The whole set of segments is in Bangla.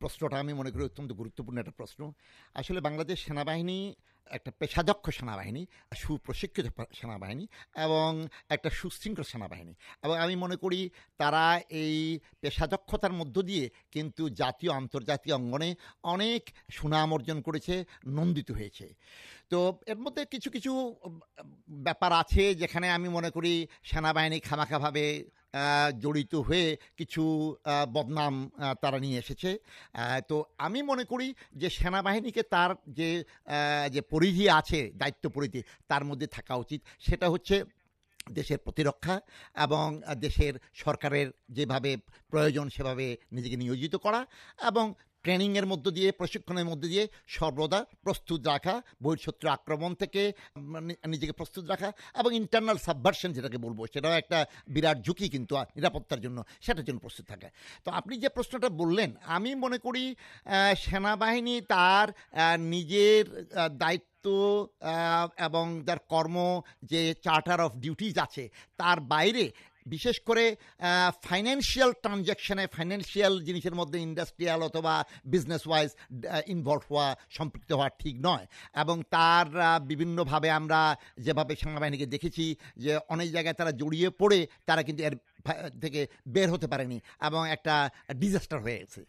প্রশ্নটা আমি মনে করি অত্যন্ত গুরুত্বপূর্ণ একটা প্রশ্ন। আসলে বাংলাদেশ সেনাবাহিনী একটা পেশাদক্ষ সেনাবাহিনী, সুপ্রশিক্ষিত সেনাবাহিনী এবং একটা সুশৃঙ্খল সেনাবাহিনী এবং আমি মনে করি তারা এই পেশাদক্ষতার মধ্য দিয়ে কিন্তু জাতীয়, আন্তর্জাতিক অঙ্গনে অনেক সুনাম অর্জন করেছে, নন্দিত হয়েছে। তো এর মধ্যে কিছু কিছু ব্যাপার আছে যেখানে আমি মনে করি সেনাবাহিনী খামাখাভাবে জড়িত হয়ে কিছু বদনাম তারা নিয়ে এসেছে। তো আমি মনে করি যে সেনাবাহিনীকে তার যে যে পরিধি আছে, দায়িত্ব পরিধি, তার মধ্যে থাকা উচিত। সেটা হচ্ছে দেশের প্রতিরক্ষা এবং দেশের সরকারের যেভাবে প্রয়োজন সেভাবে নিজেকে নিয়োজিত করা এবং ট্রেনিংয়ের মধ্য দিয়ে, প্রশিক্ষণের মধ্যে দিয়ে সর্বদা প্রস্তুত রাখা বহিঃশত্রু আক্রমণ থেকে নিজেকে প্রস্তুত রাখা এবং ইন্টারনাল সাবভার্সন যেটাকে বলব, সেটাও একটা বিরাট ঝুঁকি কিন্তু নিরাপত্তার জন্য, সেটার জন্য প্রস্তুত থাকা। তো আপনি যে প্রশ্নটা বললেন, আমি মনে করি সেনাবাহিনী তার নিজের দায়িত্ব এবং তার কর্ম যে চার্টার অফ ডিউটিজ আছে, তার বাইরে বিশেষ করে ফাইন্যান্সিয়াল ট্রানজ্যাকশনে ফাইন্যান্সিয়াল জিনিসের মধ্যে ইন্ডাস্ট্রিয়াল অথবা বিজনেস ওয়াইজ ইনভলভ হওয়া, সম্পৃক্ত হওয়া ঠিক নয়। এবং তার বিভিন্নভাবে আমরা যেভাবে সেনাবাহিনীকে দেখেছি যে অনেক জায়গায় তারা জড়িয়ে পড়ে, তারা কিন্তু এর থেকে বের হতে পারেনি এবং একটা ডিজাস্টার হয়ে গেছে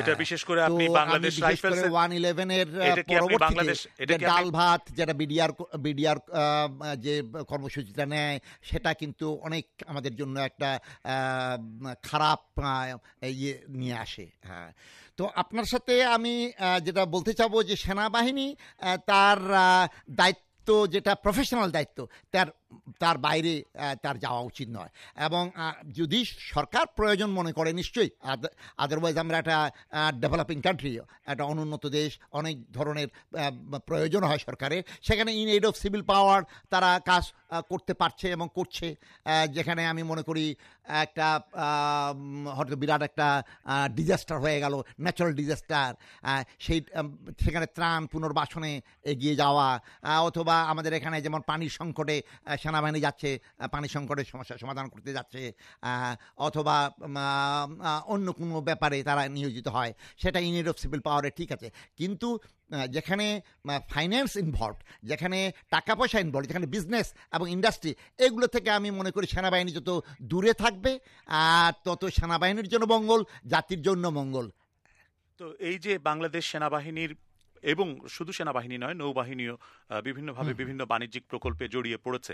এটা বিশেষ করে আপনি বাংলাদেশ রাইফেলস এর 111 এর পরবর্তীতে ডাল ভাত যেটা বিডিআর বিডিআর যে কর্মসূচিটা নেয় সেটা কিন্তু অনেক আমাদের জন্য একটা খারাপ ইয়ে নিয়ে আসে। হ্যাঁ তো আপনার সাথে আমি যেটা বলতে চাবো যে সেনাবাহিনী তার দায়িত্ব যেটা প্রফেশনাল দায়িত্ব তার তার বাইরে তার যাওয়া উচিত নয়। এবং যদি সরকার প্রয়োজন মনে করে, নিশ্চয়ই আদারওয়াইজ আমরা একটা ডেভেলপিং কান্ট্রি একটা অনুন্নত দেশ, অনেক ধরনের প্রয়োজন হয় সরকারের। সেখানে in aid of civil power তারা কাজ করতে পারছে এবং করছে। যেখানে আমি মনে করি, একটা হয়তো বিরাট একটা ডিজাস্টার হয়ে গেল ন্যাচারাল ডিজাস্টার সেই সেখানে ত্রাণ পুনর্বাসনে এগিয়ে যাওয়া অথবা আমাদের এখানে যেমন পানির সংকটে সেনাবাহিনী যাচ্ছে পানি সংকটের সমস্যার সমাধান করতে যাচ্ছে অথবা অন্য কোনো ব্যাপারে তারা নিয়োজিত হয়, সেটা ইউনিট অফ সিভিল পাওয়ারে ঠিক আছে। কিন্তু যেখানে ফাইন্যান্স ইনভলভ যেখানে টাকা পয়সা ইনভলভ যেখানে বিজনেস এবং ইন্ডাস্ট্রি এগুলো থেকে আমি মনে করি সেনাবাহিনী যত দূরে থাকবে, আর তত সেনাবাহিনীর জন্য মঙ্গল, জাতির জন্য মঙ্গল। তো এই যে বাংলাদেশ সেনাবাহিনীর এবং শুধু সেনাবাহিনী নয় নৌবাহিনীও বিভিন্নভাবে বিভিন্ন বাণিজ্যিক প্রকল্পে জড়িয়ে পড়েছে।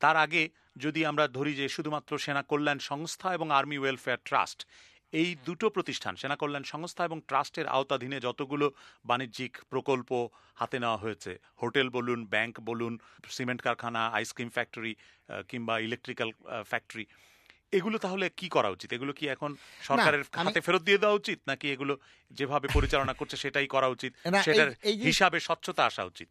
তার আগে যদি আমরা ধরি যে শুধুমাত্র সেনা কল্যাণ সংস্থা এবং আর্মি ওয়েলফেয়ার ট্রাস্ট এই দুটো প্রতিষ্ঠান সেনা কল্যাণ সংস্থা এবং ট্রাস্টের আওতাধীনে যতগুলো বাণিজ্যিক প্রকল্প হাতে নেওয়া হয়েছে হোটেল বলুন ব্যাংক বলুন সিমেন্ট কারখানা আইসক্রিম ফ্যাক্টরি কিংবা ইলেকট্রিক্যাল ফ্যাক্টরি এগুলো তাহলে কি করা উচিত? এগুলো কি এখন সরকারের হাতে ফেরত দিয়ে দেওয়া উচিত? নাকি এগুলো যেভাবে পরিচালনা করছে সেটাই করা উচিত? সেটার হিসাবে স্বচ্ছতা আসা উচিত?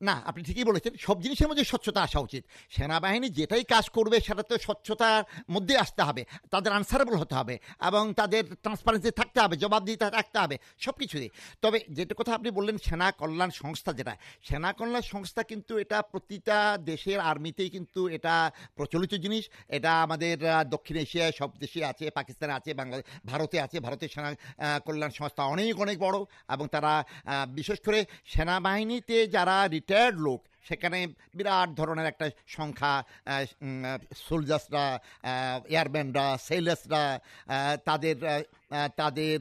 না, আপনি ঠিকই বলেছেন, সব জিনিসের মধ্যে স্বচ্ছতা আসা উচিত। সেনাবাহিনী যেটাই কাজ করবে সেটা তো স্বচ্ছতার মধ্যে আসতে হবে, তাদের আনসারেবল হতে হবে, এবং তাদের ট্রান্সপারেন্সি থাকতে হবে, জবাবদিহিতা থাকতে হবে সব কিছুই তবে যেটা কথা আপনি বললেন, সেনা কল্যাণ সংস্থা যেটা, সেনা কল্যাণ সংস্থা কিন্তু এটা প্রতিটা দেশের আর্মিতেই কিন্তু এটা প্রচলিত জিনিস। এটা আমাদের দক্ষিণ এশিয়ায় সব দেশে আছে, পাকিস্তানে আছে বাংলাদেশ ভারতে আছে, ভারতের সেনা কল্যাণ সংস্থা অনেক অনেক বড়, এবং তারা বিশেষ করে সেনাবাহিনীতে যারা রিটায়ার্ড লোক সেখানে বিরাট ধরনের একটা সংখ্যা সোলজার্সরা এয়ারম্যানরা সেলার্সরা তাদের তাদের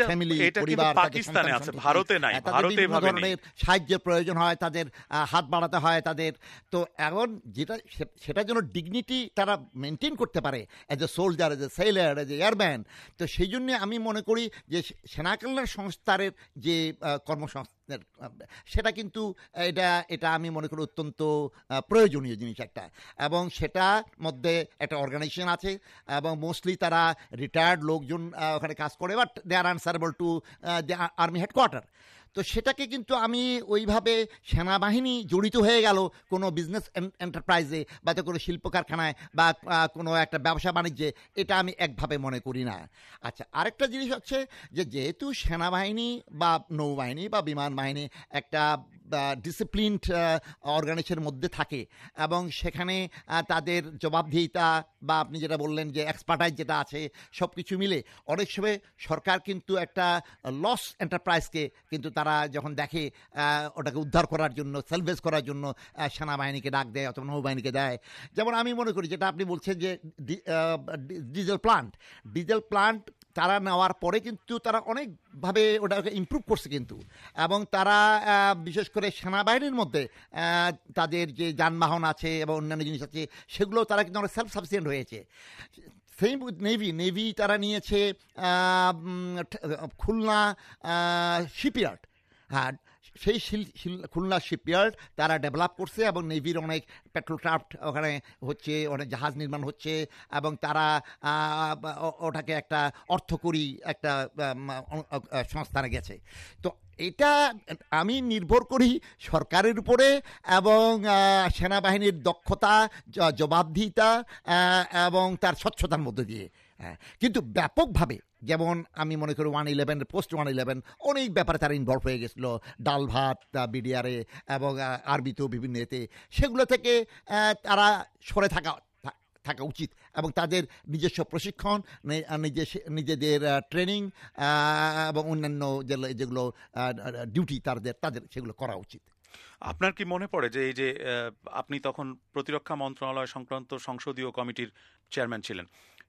ফ্যামিলি পরিবার পাকিস্তানে আছে ভারতে নাই হ্যাঁ, ভারতে ধরনের সাহায্যের প্রয়োজন হয় তাদের হাত বাড়াতে হয় তাদের তো এখন যেটা সেটার জন্য ডিগনিটি তারা মেনটেন করতে পারে as a soldier as a sailor as an airman তো সেই জন্য আমি মনে করি যে সেনা কল্যাণ সংস্থার যে কর্মসংস্থান সেটা কিন্তু এটা এটা আমি মনে করি অত্যন্ত প্রয়োজনীয় জিনিস একটা। এবং সেটা মধ্যে একটা অর্গানাইজেশন আছে, এবং মোস্টলি তারা রিটায়ার্ড লোকজন ওখানে কাজ করে but they are answerable to army headquarter তো সেটাকে কিন্তু আমি ওইভাবে সেনাবাহিনী জড়িত হয়ে গেল কোনো বিজনেস এন্টারপ্রাইজে বা তো কোনো শিল্প কারখানায় বা কোনো একটা ব্যবসা বাণিজ্যে, এটা আমি একভাবে মনে করি না। আচ্ছা আরেকটা জিনিস হচ্ছে যে যেহেতু সেনাবাহিনী বা নৌবাহিনী বা বিমান বাহিনী একটা ডিসিপ্লিনড অর্গানাইজেশনের মধ্যে থাকে এবং সেখানে তাদের জবাবদিহিতা বা আপনি যেটা বললেন যে এক্সপার্টাইজ যেটা আছে সব কিছু মিলে অনেক সময় সরকার কিন্তু একটা লস এন্টারপ্রাইজকে কিন্তু তারা যখন দেখে ওটাকে উদ্ধার করার জন্য সেলভেজ করার জন্য সেনাবাহিনীকে ডাক দেয় অথবা নৌবাহিনীকে দেয়। যেমন আমি মনে করি যেটা আপনি বলছেন যে ডিজেল প্লান্ট ডিজেল প্লান্ট তারা নেওয়ার পরে কিন্তু তারা অনেকভাবে ওটাকে ইম্প্রুভ করছে কিন্তু। এবং তারা বিশেষ করে সেনাবাহিনীর মধ্যে তাদের যে যানবাহন আছে এবং অন্যান্য জিনিস আছে, সেগুলো তারা কিন্তু অনেক সেলফ সাফিসিয়েন্ট হয়েছে সেম নেভি নেভি তারা নিয়েছে খুলনা শিপইয়ার্ড হ্যাঁ সেই শিল- শিল- খুলনা শিপইয়ার্ড তারা ডেভেলপ করছে এবং নেভির অনেক পেট্রোল ক্রাফ্ট ওখানে হচ্ছে, অনেক জাহাজ নির্মাণ হচ্ছে এবং তারা ওটাকে একটা অর্থকরী একটা সংস্থানে গেছে। তো এটা আমি নির্ভর করি সরকারের উপরে এবং সেনাবাহিনীর দক্ষতা জবাবদিহিতা এবং তার স্বচ্ছতার মধ্যে দিয়ে। হ্যাঁ, কিন্তু ব্যাপকভাবে যেমন আমি মনে করি one eleven post one eleven অনেক ব্যাপারে তারা ইনভলভ হয়ে গেছিল। ডাল ভাত বিডিআরে এবং আরবিতেও বিভিন্ন এতে। সেগুলো থেকে তারা সরে থাকা থাকা উচিত এবং তাদের নিজস্ব প্রশিক্ষণ নিজেদের ট্রেনিং এবং অন্যান্য যেগুলো ডিউটি তাদের তাদের সেগুলো করা উচিত। আপনার কি মনে পড়ে যে এই যে আপনি তখন প্রতিরক্ষা মন্ত্রণালয় সংক্রান্ত সংসদীয় কমিটির চেয়ারম্যান ছিলেন,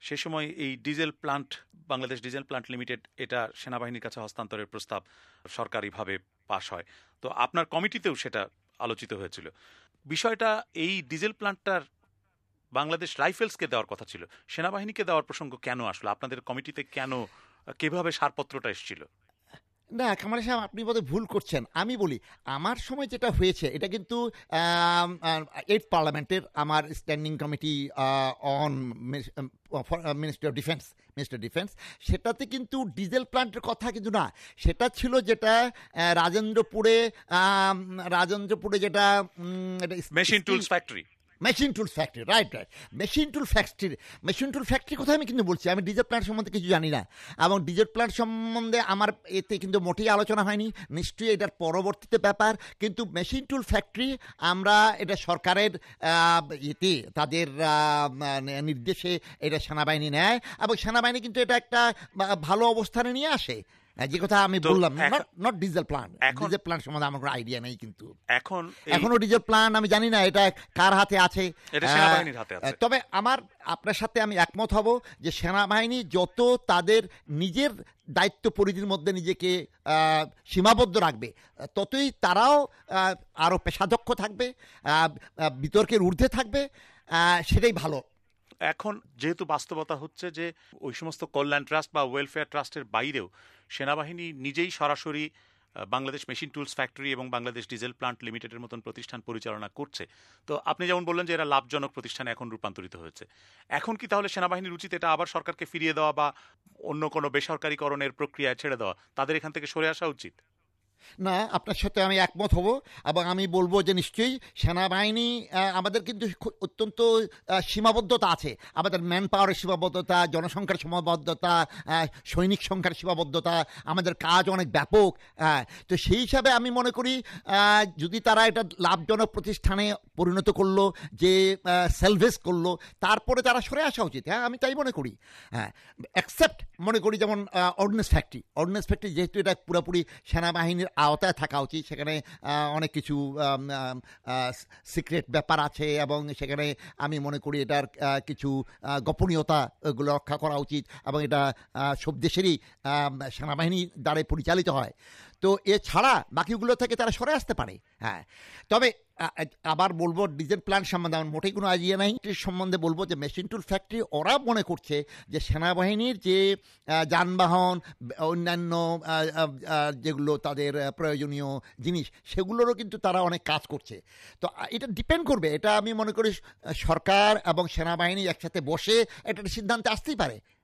সে সময় এই diesel plant Bangladesh diesel plant limited এটা সেনাবাহিনীর কাছে হস্তান্তরের প্রস্তাব সরকারিভাবে পাশ হয়। তো আপনার কমিটিতেও সেটা আলোচিত হয়েছিল। বিষয়টা এই ডিজেল প্লান্টটার বাংলাদেশ রাইফেলসকে দেওয়ার কথা ছিল। সেনাবাহিনীকে দেওয়ার প্রসঙ্গ কেন আসলো? আপনাদের কমিটিতে কেন কীভাবে সারপত্রটা এসেছিল? না কামাল সাহেব আপনি বোধহয় ভুল করছেন। আমি বলি আমার সময় যেটা হয়েছে এটা কিন্তু এইট পার্লামেন্টের আমার standing committee on ministry of defence minister defence. সেটাতে কিন্তু ডিজেল প্ল্যান্টের কথা কিন্তু না। সেটা ছিল যেটা রাজেন্দ্রপুরে রাজেন্দ্রপুরে যেটা machine tools factory. Machine tool factory right right machine tool factory machine tool ফ্যাক্টরির কথা আমি কিন্তু বলছি? আমি ডিজেল প্ল্যান্ট সম্বন্ধে কিছু জানি না। এবং ডিজেল প্ল্যান্ট সম্বন্ধে আমার এতে কিন্তু মোটেই আলোচনা হয়নি। নিশ্চয়ই এটার পরবর্তীতে ব্যাপার। কিন্তু মেশিন টুল ফ্যাক্টরি আমরা এটা সরকারের ইতে, তাদের নির্দেশে এটা সেনাবাহিনী নেয়। এবং সেনাবাহিনী কিন্তু এটা একটা ভালো অবস্থানে নিয়ে আসে। যে কথা আমি বললাম নট ডিজেল প্ল্যান্ট এখন- ডিজেল প্ল্যান্ট সম্বন্ধে আমার কোনো আইডিয়া নেই কিন্তু। এখন এখনও ডিজেল প্ল্যান আমি জানি না এটা কার হাতে আছে। তবে আমার আপনার সাথে আমি একমত হব যে সেনাবাহিনী যত তাদের নিজের দায়িত্ব পরিধির মধ্যে নিজেকে সীমাবদ্ধ রাখবে ততই তারাও আহ, আরও পেশাদক্ষ থাকবে বিতর্কের ঊর্ধ্বে থাকবে সেটাই ভালো। এখন যেহেতু বাস্তবতা হচ্ছে যে ওই সমস্ত কল্যাণ ট্রাস্ট বা ওয়েলফেয়ার ট্রাস্টের বাইরেও সেনাবাহিনী নিজেই সরাসরি বাংলাদেশ মেশিন টুলস ফ্যাক্টরি এবং বাংলাদেশ ডিজেল প্লান্ট লিমিটেডের মতন প্রতিষ্ঠান পরিচালনা করছে। তো আপনি যেমন বললেন যে এরা লাভজনক প্রতিষ্ঠানে এখন রূপান্তরিত হয়েছে। এখন কি তাহলে সেনাবাহিনীর উচিত এটা আবার সরকারকে ফিরিয়ে দেওয়া বা অন্য কোনো বেসরকারীকরণের প্রক্রিয়ায় ছেড়ে দেওয়া? তাদের এখান থেকে সরে আসা উচিত? না, আপনার সাথে আমি একমত হব এবং আমি বলব যে নিশ্চয়ই সেনাবাহিনী আমাদের কিন্তু অত্যন্ত সীমাবদ্ধতা আছে। আমাদের ম্যান পাওয়ারের সীমাবদ্ধতা, জনসংখ্যার সীমাবদ্ধতা সৈনিক সংখ্যার সীমাবদ্ধতা, আমাদের কাজ অনেক ব্যাপক তো সেই হিসাবে আমি মনে করি যদি তারা এটা লাভজনক প্রতিষ্ঠানে পরিণত করল, যে সেলভেস করল, তারপরে তারা সরে আসা উচিত হ্যাঁ আমি তাই মনে করি হ্যাঁ অ্যাকসেপ্ট মনে করি যেমন অর্ডিনেন্স ফ্যাক্টরি অর্ডিনেন্স ফ্যাক্টরি যেহেতু এটা পুরোপুরি সেনাবাহিনীর আওতায় থাকা উচিত, সেখানে অনেক কিছু সিক্রেট ব্যাপার আছে এবং সেখানে আমি মনে করি এটার কিছু গোপনীয়তা এগুলো রক্ষা করা উচিত এবং এটা সব দেশেরই সেনাবাহিনী দ্বারা পরিচালিত হয়। তো এছাড়া বাকিগুলো থেকে তারা সরে আসতে পারে। হ্যাঁ। তবে আবার বলব, ডিজেল প্ল্যান্ট সম্বন্ধে আমার মোটেই কোনো আইডিয়া নাই। সম্বন্ধে বলব যে, মেশিন টুল ফ্যাক্টরি ওরা মনে করছে যে, সেনাবাহিনীর যে যানবাহন অন্যান্য যেগুলো তাদের প্রয়োজনীয় জিনিস, সেগুলোরও কিন্তু তারা অনেক কাজ করছে। তো এটা ডিপেন্ড করবে। এটা আমি মনে করি সরকার এবং সেনাবাহিনী একসাথে বসে এটা সিদ্ধান্তে আসতেই পারে।